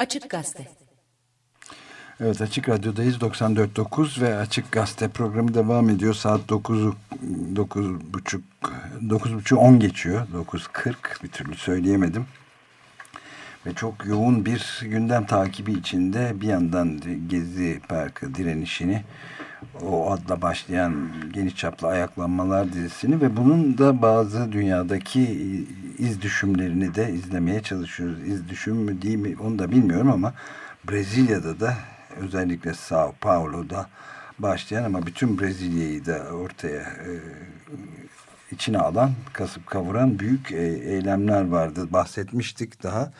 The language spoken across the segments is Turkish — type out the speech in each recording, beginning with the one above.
Açık Gazete. Evet Açık Radyo'dayız 94.9 ve Açık Gazete programı devam ediyor. Saat 9'u 9.30 9.30 10 geçiyor. 9.40 bir türlü söyleyemedim. Ve çok yoğun bir gündem takibi içinde bir yandan Gezi Parkı direnişini o adla başlayan geniş çaplı ayaklanmalar dizisini ve bunun da bazı dünyadaki iz düşümlerini de izlemeye çalışıyoruz. İz düşüm mü değil mi onu da bilmiyorum ama Brezilya'da da özellikle Sao Paulo'da başlayan ama bütün Brezilya'yı da ortaya e, içine alan, kasıp kavuran büyük e, eylemler vardı. Bahsetmiştik daha.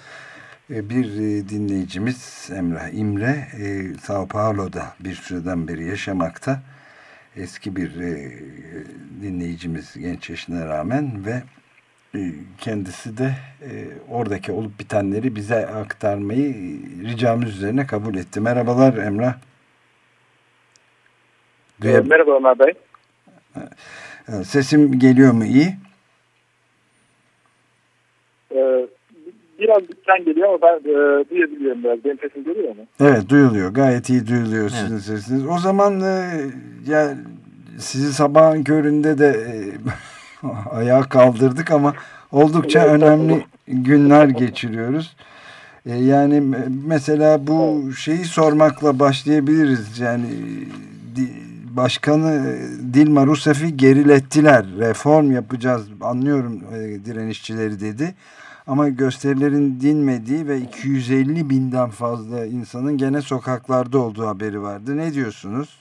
E, bir e, dinleyicimiz Emrah İmre e, Sao Paulo'da bir süreden beri yaşamakta. Eski bir dinleyicimiz genç yaşına rağmen ve kendisi de oradaki olup bitenleri bize aktarmayı ricamız üzerine kabul etti. Merhabalar Emrah. Merhaba Ömer Bey. Sesim geliyor mu iyi? Ee, biraz bitten geliyor ama ben e, duyabiliyorum biraz. Benim sesim geliyor mu? Evet duyuluyor. Gayet iyi duyuluyor evet. sizin sesiniz. O zaman e, ya sizi sabahın köründe de e, ayağa kaldırdık ama oldukça evet, önemli evet. günler geçiriyoruz. E, yani mesela bu evet. şeyi sormakla başlayabiliriz. Yani başkanı Dilma Rousseff'i gerilettiler. Reform yapacağız anlıyorum e, direnişçileri dedi. Ama gösterilerin dinmediği ve 250 binden fazla insanın gene sokaklarda olduğu haberi vardı. Ne diyorsunuz?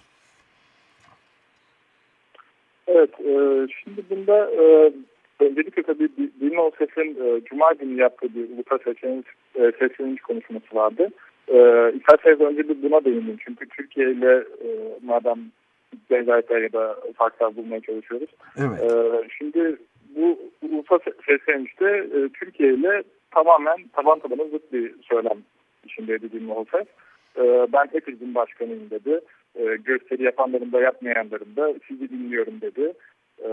Evet, e, şimdi bunda e, öncelikle tabii Dilma Rousseff'in e, Cuma günü yaptığı bir ulusal seçeniş, e, konuşması vardı. E, isterseniz önce bir buna değineyim. Çünkü Türkiye ile e, madem benzerlikler ya da farklar bulmaya çalışıyoruz. Evet. E, şimdi bu ulusal seslenişte e, Türkiye ile tamamen taban tabana zıt bir söylem içindeydi Dilma Hofer. E, ben hepinizin başkanıyım dedi. E, gösteri yapanların da yapmayanların da sizi dinliyorum dedi. E,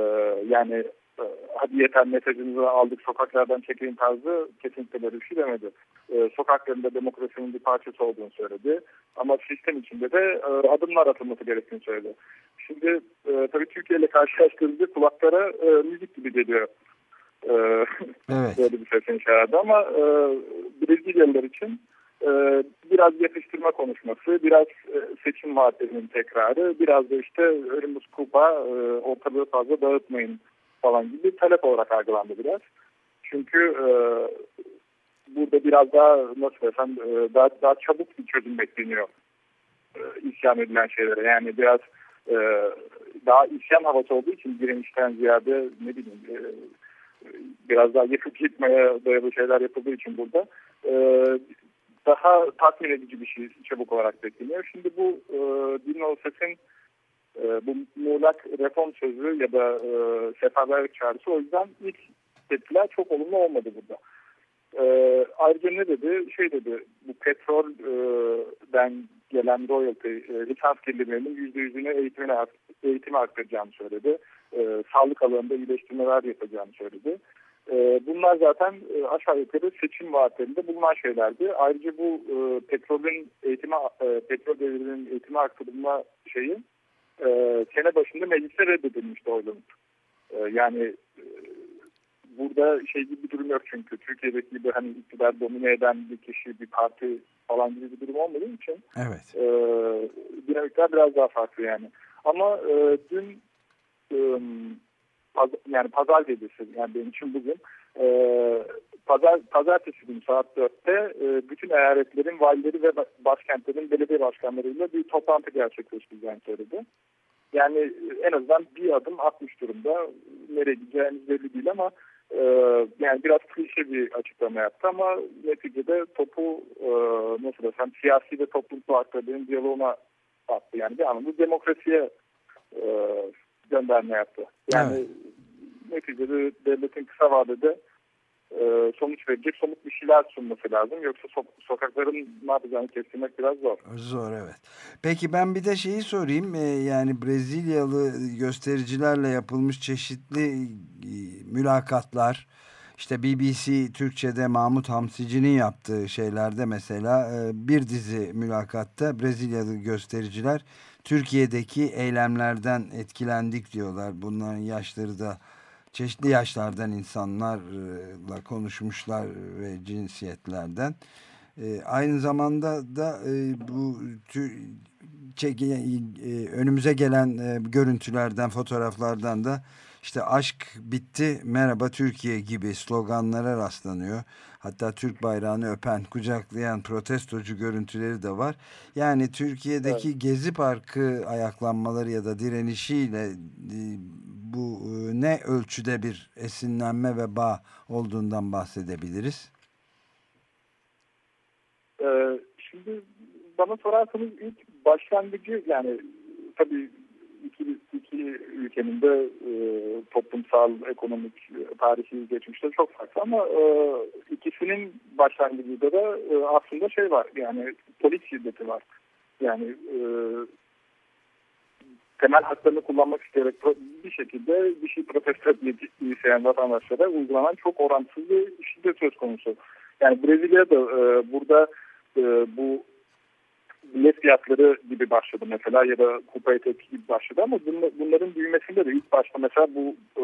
yani e, hadi yeter mesajınızı aldık sokaklardan çekin tarzı kesinlikle böyle bir şey demedi. E, sokaklarında demokrasinin bir parçası olduğunu söyledi. Ama sistem içinde de e, adımlar atılması gerektiğini söyledi. Şimdi e, tabii Türkiye ile karşılaştırınca kulaklara e, müzik gibi geliyor. E, evet. böyle bir sesin herhalde ama e, Brezilyalılar için e, biraz yapıştırma konuşması, biraz e, seçim vaatlerinin tekrarı, biraz da işte önümüz kupa, ortalığı fazla dağıtmayın falan gibi bir talep olarak algılandı biraz. Çünkü e, burada biraz daha nasıl desem e, daha, daha çabuk bir çözüm bekleniyor e, isyan edilen şeylere. Yani biraz e, daha isyan havası olduğu için direnişten ziyade ne bileyim e, biraz daha yakıp gitmeye dayalı şeyler yapıldığı için burada e, daha tatmin edici bir şey çabuk olarak bekleniyor. Şimdi bu e, Dino Ses'in e, bu muğlak reform sözü ya da e, seferberlik çağrısı o yüzden ilk tepkiler çok olumlu olmadı burada. E, ayrıca ne dedi? Şey dedi bu petrolden e, gelen royalty, e, lisans gelirlerinin yüzde yüzünü eğitimine, eğitime aktaracağını söyledi. E, sağlık alanında iyileştirmeler yapacağını söyledi. E, bunlar zaten e, aşağı yukarı seçim vaatlerinde bulunan şeylerdi. Ayrıca bu e, petrolün eğitime, e, petrol devrinin eğitime aktarılma şeyi e, sene başında meclise reddedilmişti oylanıp. E, yani e, burada şey gibi bir durum yok çünkü Türkiye'deki gibi hani iktidar domine eden bir kişi, bir parti falan gibi bir durum olmadığı için evet. e, dinamikler biraz daha farklı yani. Ama e, dün e, paz, yani pazar gecesi yani benim için bugün e, pazar, pazartesi günü saat 4'te e, bütün eyaletlerin valileri ve başkentlerin belediye başkanlarıyla bir toplantı gerçekleştireceğini söyledi. Yani en azından bir adım atmış durumda. Nereye gideceğimiz belli değil ama e, yani biraz klişe bir açıklama yaptı ama neticede topu e, nasıl desem siyasi ve toplumsal hakların diyaloğuna attı. Yani bir anlamda demokrasiye e, gönderme yaptı. Yani evet. neticede devletin kısa vadede e, sonuç verecek somut bir şeyler sunması lazım. Yoksa so sokakların ne yapacağını kestirmek biraz zor. Zor evet. Peki ben bir de şeyi sorayım. E, yani Brezilyalı göstericilerle yapılmış çeşitli e, mülakatlar işte BBC Türkçe'de Mahmut Hamsici'nin yaptığı şeylerde mesela e, bir dizi mülakatta Brezilyalı göstericiler Türkiye'deki eylemlerden etkilendik diyorlar. Bunların yaşları da çeşitli yaşlardan insanlarla konuşmuşlar ve cinsiyetlerden. E, aynı zamanda da e, bu tür, çek, e, önümüze gelen e, görüntülerden, fotoğraflardan da işte aşk bitti, merhaba Türkiye gibi sloganlara rastlanıyor. Hatta Türk bayrağını öpen, kucaklayan protestocu görüntüleri de var. Yani Türkiye'deki evet. Gezi Parkı ayaklanmaları ya da direnişiyle bu e, ne ölçüde bir esinlenme ve bağ olduğundan bahsedebiliriz? Ee, şimdi bana sorarsanız ilk başlangıcı yani tabii iki, iki ülkenin de e, toplumsal, ekonomik, tarihi geçmişte çok farklı ama e, ikisinin başlangıcında da aslında şey var yani polis şiddeti var. Yani e, temel haklarını kullanmak isteyerek bir şekilde bir şey protesto etmek isteyen vatandaşlara uygulanan çok orantısız bir şiddet söz konusu. Yani Brezilya'da e, burada e, bu bilet fiyatları gibi başladı mesela ya da kupaya tepki gibi başladı ama bunların büyümesinde de ilk başta mesela bu e,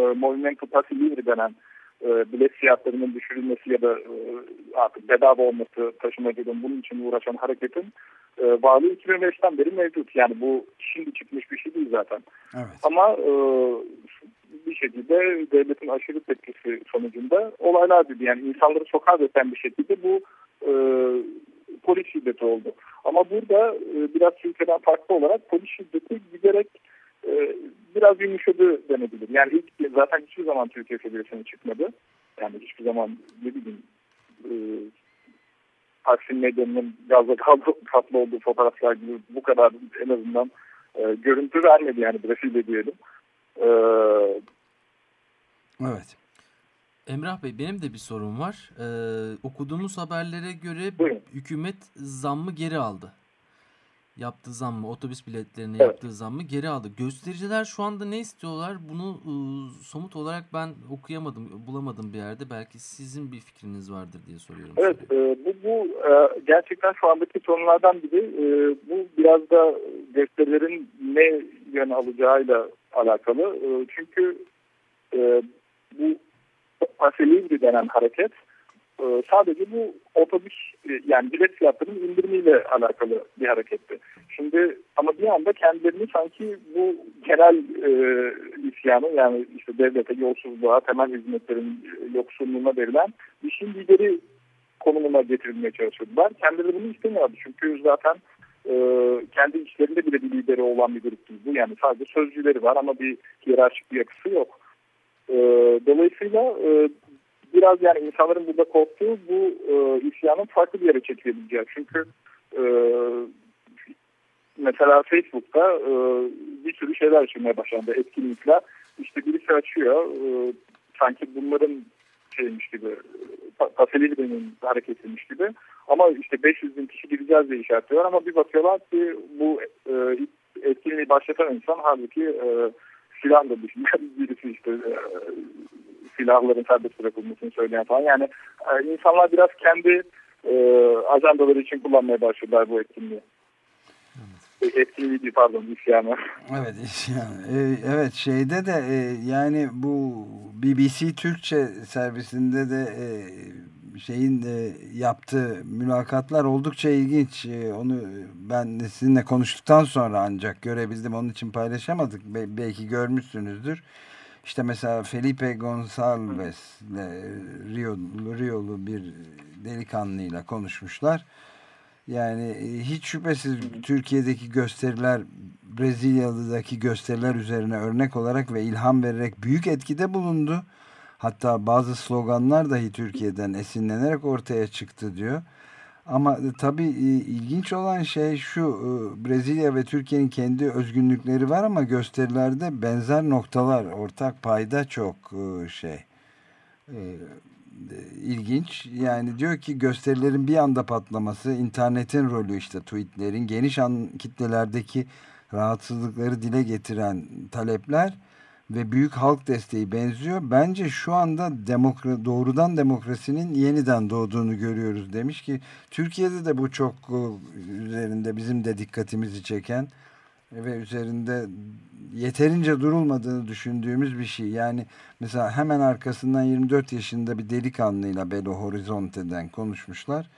e, Movimento Passe Libre denen e, bilet fiyatlarının düşürülmesi ya da e, artık bedava olması taşımacılığın bunun için uğraşan hareketin e, varlığı 2005'ten beri mevcut. Yani bu şimdi çıkmış bir şey değil zaten. Evet. Ama e, bir şekilde devletin aşırı tepkisi sonucunda olaylar dedi. Yani insanları sokağa döken bir şekilde bu e, polis şiddeti oldu. Ama burada e, biraz Türkiye'den farklı olarak polis şiddeti giderek e, biraz yumuşadı denebilir. Yani ilk zaten hiçbir zaman Türkiye seviyesine çıkmadı. Yani hiçbir zaman ne bileyim e, Taksim medyanının gazla kaplı olduğu fotoğraflar gibi bu kadar en azından e, görüntü vermedi yani Brezilya diyelim. E, evet. Emrah Bey benim de bir sorum var. Ee, okuduğumuz haberlere göre Buyurun. hükümet zammı geri aldı. Yaptığı zammı, otobüs biletlerine evet. yaptığı zammı geri aldı. Göstericiler şu anda ne istiyorlar? Bunu e, somut olarak ben okuyamadım, bulamadım bir yerde. Belki sizin bir fikriniz vardır diye soruyorum. Evet, e, bu, bu e, gerçekten şu andaki sorunlardan biri. E, bu biraz da gösterilerin ne yön alacağıyla alakalı. E, çünkü e, bu Paselivri denen hareket e, sadece bu otobüs e, yani bilet fiyatlarının indirimiyle alakalı bir hareketti. Şimdi ama bir anda kendilerini sanki bu genel e, isyanı yani işte devlete, yolsuzluğa, temel hizmetlerin yoksunluğuna verilen işin lideri konumuna getirilmeye çalışıyorlar. Kendileri bunu istemiyordu çünkü zaten e, kendi içlerinde bile bir lideri olan bir grup değil. Yani sadece sözcüleri var ama bir hiyerarşik bir yapısı yok. E, dolayısıyla e, biraz yani insanların burada korktuğu bu e, isyanın farklı bir yere çekilebileceği. Çünkü e, mesela Facebook'ta e, bir sürü şeyler açılmaya başlandı. Etkinlikler. İşte birisi açıyor. E, sanki bunların şeymiş gibi Paselili'nin hareketiymiş gibi. Ama işte 500 bin kişi gideceğiz diye işaretliyorlar ama bir bakıyorlar ki bu e, etkinliği başlatan insan halbuki e, silahla düşünen birisi işte e, silahların serbest bırakılmasını söyleyen falan. Yani e, insanlar biraz kendi e, ajandaları için kullanmaya başladılar bu etkinliği. Evet. Etkinliği pardon isyanı. Evet isyan. Ee, evet şeyde de e, yani bu BBC Türkçe servisinde de e, şeyin de yaptığı mülakatlar oldukça ilginç. E, onu ben sizinle konuştuktan sonra ancak görebildim. Onun için paylaşamadık. Be belki görmüşsünüzdür. İşte mesela Felipe Gonçalves ile Rio, Rio'lu bir delikanlıyla konuşmuşlar. Yani e, hiç şüphesiz Türkiye'deki gösteriler Brezilyalı'daki gösteriler üzerine örnek olarak ve ilham vererek büyük etkide bulundu. Hatta bazı sloganlar dahi Türkiye'den esinlenerek ortaya çıktı diyor. Ama e, tabii e, ilginç olan şey şu e, Brezilya ve Türkiye'nin kendi özgünlükleri var ama gösterilerde benzer noktalar ortak payda çok şey ilginç. Yani diyor ki gösterilerin bir anda patlaması, internetin rolü işte tweetlerin geniş an kitlelerdeki rahatsızlıkları dile getiren talepler ve büyük halk desteği benziyor. Bence şu anda demokra doğrudan demokrasinin yeniden doğduğunu görüyoruz demiş ki Türkiye'de de bu çok e, üzerinde bizim de dikkatimizi çeken ve üzerinde yeterince durulmadığını düşündüğümüz bir şey. Yani mesela hemen arkasından 24 yaşında bir delikanlıyla Belo Horizonte'den konuşmuşlar.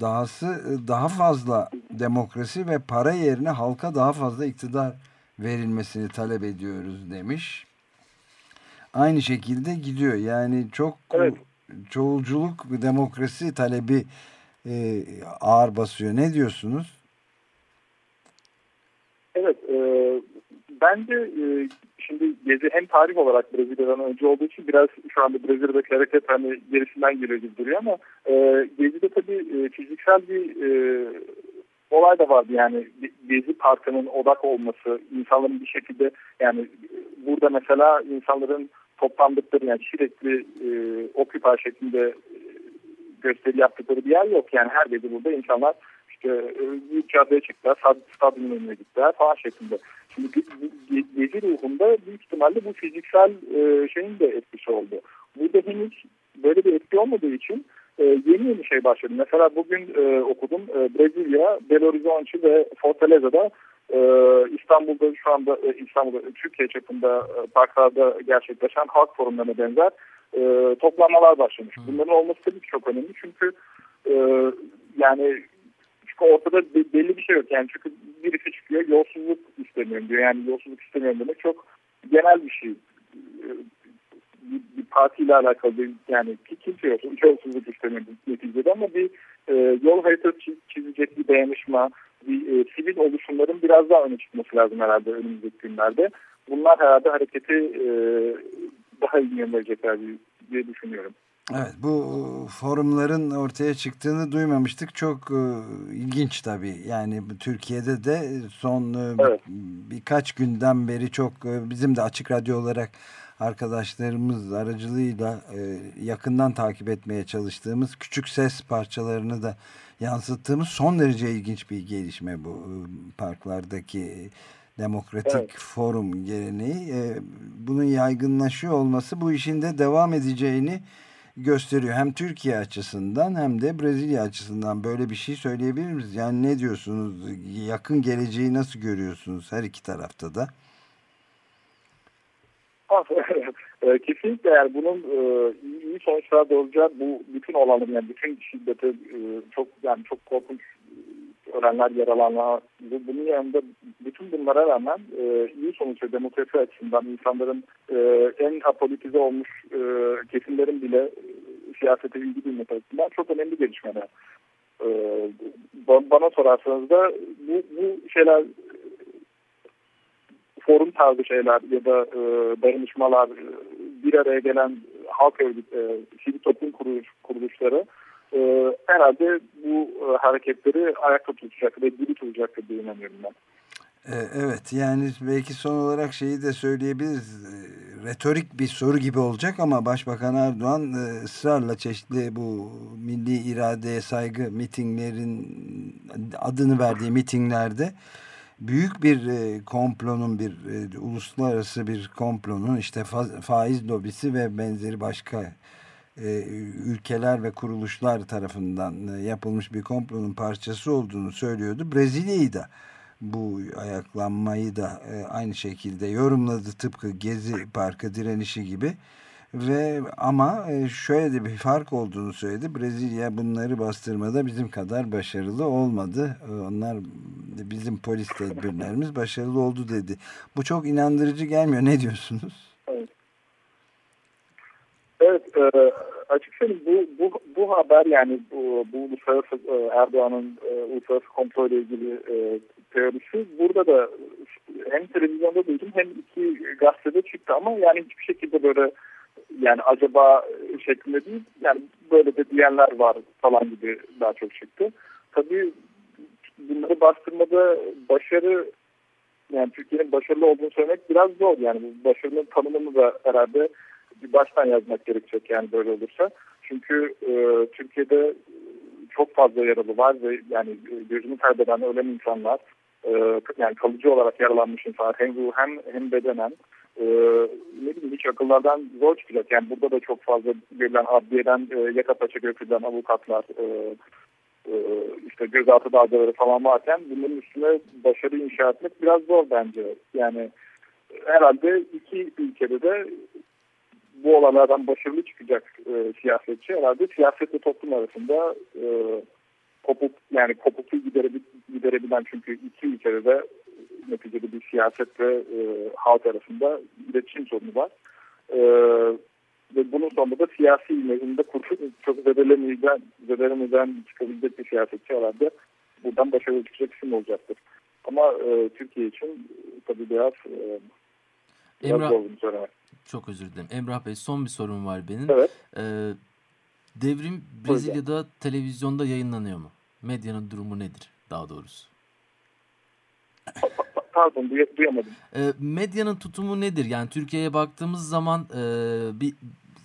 Dahası e, daha fazla demokrasi ve para yerine halka daha fazla iktidar verilmesini talep ediyoruz demiş. Aynı şekilde gidiyor. Yani çok evet. çoğulculuk ve demokrasi talebi e, ağır basıyor. Ne diyorsunuz? Evet. E, bence e, şimdi Gezi hem tarih olarak Brezilya'dan önce olduğu için biraz şu anda Brezilya'daki hareket hani gerisinden geliyor gibi duruyor ama e, Gezi'de tabii e, fiziksel bir e, olay da vardı yani Gezi Parkı'nın odak olması, insanların bir şekilde yani burada mesela insanların toplandıkları yani sürekli e, Occupy şeklinde e, gösteri yaptıkları bir yer yok. Yani her gece burada insanlar işte e, büyük caddeye çıktılar, stadyumun önüne gittiler falan şeklinde. Şimdi gezi ruhunda büyük ihtimalle bu fiziksel e, şeyin de etkisi oldu. Burada henüz böyle bir etki olmadığı için e, yeni yeni şey başladı. Mesela bugün e, okudum e, Brezilya, Belo Horizonte ve Fortaleza'da e, İstanbul'da şu anda e, İstanbul'da Türkiye çapında e, parklarda gerçekleşen halk forumlarına benzer e, toplanmalar başlamış. Bunların olması tabii ki çok önemli çünkü e, yani çünkü ortada belli bir şey yok. Yani çünkü birisi çıkıyor yolsuzluk istemiyorum diyor. Yani yolsuzluk istemiyorum demek çok genel bir şey. Bir, bir partiyle alakalı bir, yani ki kimse yok. Yolsuzluk istemiyor neticede ama bir e, yol haritası çizecek bir dayanışma, bir e, sivil oluşumların biraz daha öne çıkması lazım herhalde önümüzdeki günlerde. Bunlar herhalde hareketi e, daha iyi yönlendirecekler diye düşünüyorum. Evet bu forumların ortaya çıktığını duymamıştık. Çok e, ilginç tabii. Yani Türkiye'de de son e, evet. birkaç günden beri çok e, bizim de açık radyo olarak arkadaşlarımız aracılığıyla e, yakından takip etmeye çalıştığımız küçük ses parçalarını da yansıttığımız son derece ilginç bir gelişme bu e, parklardaki demokratik evet. forum geleneği. E, bunun yaygınlaşıyor olması bu işin de devam edeceğini gösteriyor. Hem Türkiye açısından hem de Brezilya açısından böyle bir şey söyleyebilir miyiz? Yani ne diyorsunuz? Yakın geleceği nasıl görüyorsunuz her iki tarafta da? E, kesinlikle yani bunun e, iyi sonuçlar doğuracağı bu bütün olanların yani bütün şiddete e, çok yani çok korkunç ölenler, yaralanlar bunun yanında bütün bunlara rağmen iyi sonuç ve demokrasi açısından insanların en apolitize olmuş kesimlerin bile siyasete ilgi duyması açısından çok önemli gelişmeler. bana sorarsanız da bu, bu şeyler forum tarzı şeyler ya da e, dayanışmalar e, bir araya gelen halk örgüt, e, sivil toplum kuruluş, kuruluşları e, herhalde bu e, hareketleri ayakta tutacak ve diri tutacaktır diye inanıyorum ben. E, evet yani belki son olarak şeyi de söyleyebiliriz. E, retorik bir soru gibi olacak ama Başbakan Erdoğan ısrarla çeşitli bu milli iradeye saygı mitinglerin adını verdiği mitinglerde büyük bir e, komplonun bir e, uluslararası bir komplonun işte fa faiz lobisi ve benzeri başka e, ülkeler ve kuruluşlar tarafından e, yapılmış bir komplonun parçası olduğunu söylüyordu. Brezilya'yı da bu ayaklanmayı da e, aynı şekilde yorumladı tıpkı Gezi Parkı direnişi gibi. Ve ama e, şöyle de bir fark olduğunu söyledi. Brezilya bunları bastırmada bizim kadar başarılı olmadı. E, onlar bizim polis tedbirlerimiz başarılı oldu dedi. Bu çok inandırıcı gelmiyor. Ne diyorsunuz? Evet. E, açıkçası bu, bu, bu haber yani bu, bu uluslararası e, Erdoğan'ın e, uluslararası kontrol ile ilgili e, teorisi burada da hem televizyonda duydum hem iki gazetede çıktı ama yani hiçbir şekilde böyle yani acaba şeklinde değil yani böyle de diyenler var falan gibi daha çok çıktı. Tabii bunları bastırmada başarı yani Türkiye'nin başarılı olduğunu söylemek biraz zor. Yani bu başarının tanımını da herhalde bir baştan yazmak gerekecek yani böyle olursa. Çünkü e, Türkiye'de çok fazla yaralı var ve yani gözünü kaybeden ölen insanlar e, yani kalıcı olarak yaralanmış insanlar hem ruhen hem bedenen e, ne bileyim hiç akıllardan zor çıkacak. Yani burada da çok fazla görülen adliyeden e, yaka paça götürülen avukatlar e, e, işte gözaltı dalgaları falan varken bunların üstüne başarı inşa etmek biraz zor bence. Yani herhalde iki ülkede de bu olaylardan başarılı çıkacak e, siyasetçi herhalde siyasetle toplum arasında e, kopuk yani kopukluğu giderebilen çünkü iki ülkede de neticede bir siyaset ve e, halk arasında iletişim sorunu var. E, ve bunun sonunda da siyasi imajında çok zedelemeden, zedelemeden çıkabilecek bir siyasetçi herhalde buradan başarılı çıkacak isim olacaktır. Ama e, Türkiye için e, tabii biraz, e, biraz Emrah, zor. Çok özür dilerim. Emrah Bey son bir sorum var benim. Evet. Ee, devrim Brezilya'da televizyonda yayınlanıyor mu? Medyanın durumu nedir daha doğrusu? Pardon duyamadım. E, medyanın tutumu nedir? Yani Türkiye'ye baktığımız zaman e, bir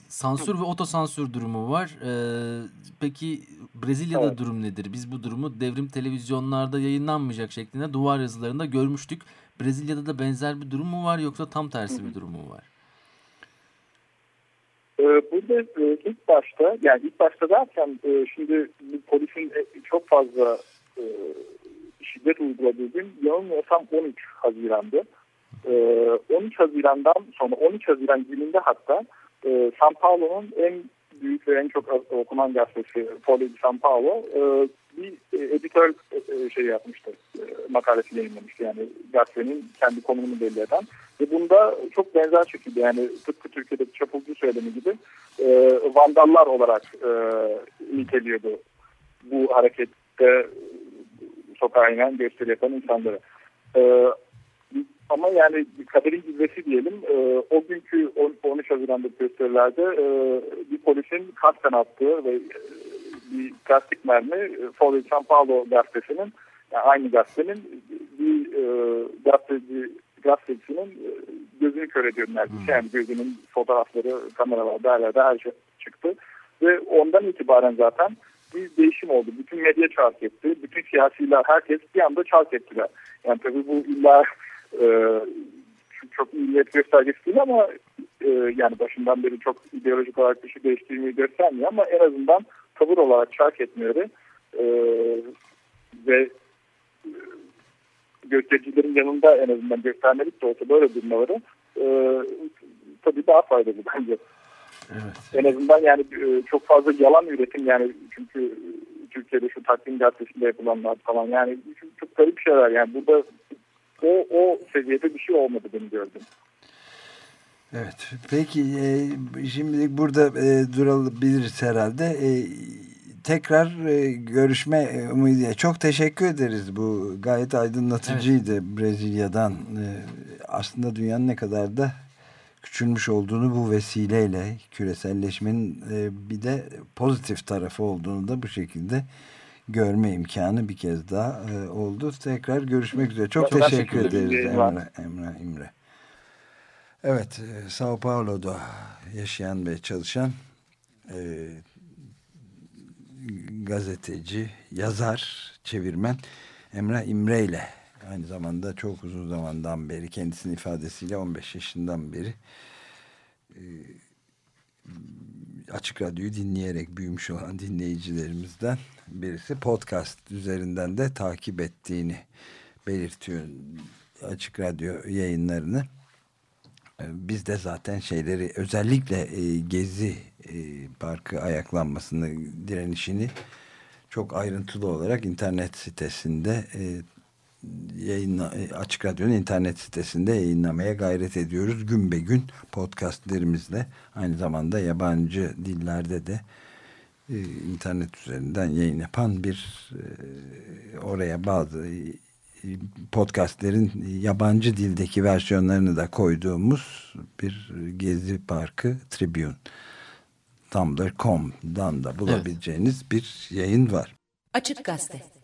sansür ve otosansür durumu var. E, peki Brezilya'da evet. durum nedir? Biz bu durumu devrim televizyonlarda yayınlanmayacak şeklinde duvar yazılarında görmüştük. Brezilya'da da benzer bir durum mu var yoksa tam tersi bir durum mu var? Burada ilk başta yani ilk başta derken şimdi bu polisin çok fazla şiddet uyguladığı gün yanılmıyorsam 13 Haziran'dı. 13 Haziran'dan sonra 13 Haziran gününde hatta San Paulo'nun en büyük ve en çok okunan gazetesi Folio de San Paulo bir editör şey yapmıştı. Makalesi yayınlamıştı. Yani gazetenin kendi konumunu belli eden. Ve bunda çok benzer şekilde yani tıpkı Türkiye'deki çapulcu söylemi gibi vandallar olarak niteliyordu bu harekette sokağa inen gösteri yapan insanları. Ee, ama yani kaderin gizlesi diyelim e, o günkü 13 Haziran'da gösterilerde e, bir polisin kasten attığı ve e, bir plastik mermi Folio San Paulo gazetesinin yani aynı gazetenin bir e, gazeteci, gazetecisinin e, gözünü kör ediyor neredeyse. Hmm. Yani gözünün fotoğrafları kameralarda her yerde her şey çıktı. Ve ondan itibaren zaten bir değişim oldu. Bütün medya çark etti. Bütün siyasiler, herkes bir anda çark ettiler. Yani tabii bu illa e, çok iyi niyet göstergesi değil ama e, yani başından beri çok ideolojik olarak bir şey değiştirmeyi göstermiyor ama en azından tavır olarak çark etmeleri e, ve e, göstericilerin yanında en azından göstermelik de olsa böyle durmaları e, tabii daha faydalı bence. Evet. En azından yani e, çok fazla yalan üretim yani çünkü Türkiye'de şu takvim gazetesinde yapılanlar falan yani çok garip şeyler yani burada o, o seviyede bir şey olmadı benim gördüğüm. Evet. Peki e, şimdi burada e, durabiliriz herhalde. E, tekrar e, görüşme umuduyla çok teşekkür ederiz. Bu gayet aydınlatıcıydı evet. Brezilya'dan. E, aslında dünyanın ne kadar da küçülmüş olduğunu bu vesileyle küreselleşmenin e, bir de pozitif tarafı olduğunu da bu şekilde görme imkanı bir kez daha e, oldu. Tekrar görüşmek üzere. Çok, Çok teşekkür ederiz Emre, Emre İmre. Evet, e, Sao Paulo'da yaşayan ve çalışan e, gazeteci, yazar, çevirmen Emre İmre ile aynı zamanda çok uzun zamandan beri kendisinin ifadesiyle 15 yaşından beri e, açık radyoyu dinleyerek büyümüş olan dinleyicilerimizden birisi podcast üzerinden de takip ettiğini belirtiyor açık radyo yayınlarını. E, biz de zaten şeyleri özellikle e, Gezi e, Parkı ayaklanmasını direnişini çok ayrıntılı olarak internet sitesinde e, yayınla, e, Açık Radyo'nun internet sitesinde yayınlamaya gayret ediyoruz. Gün be gün podcastlerimizle aynı zamanda yabancı dillerde de e, internet üzerinden yayın yapan bir e, oraya bazı e, podcastlerin yabancı dildeki versiyonlarını da koyduğumuz bir Gezi Parkı Tribune Tumblr.com'dan da bulabileceğiniz evet. bir yayın var. Açık Gazete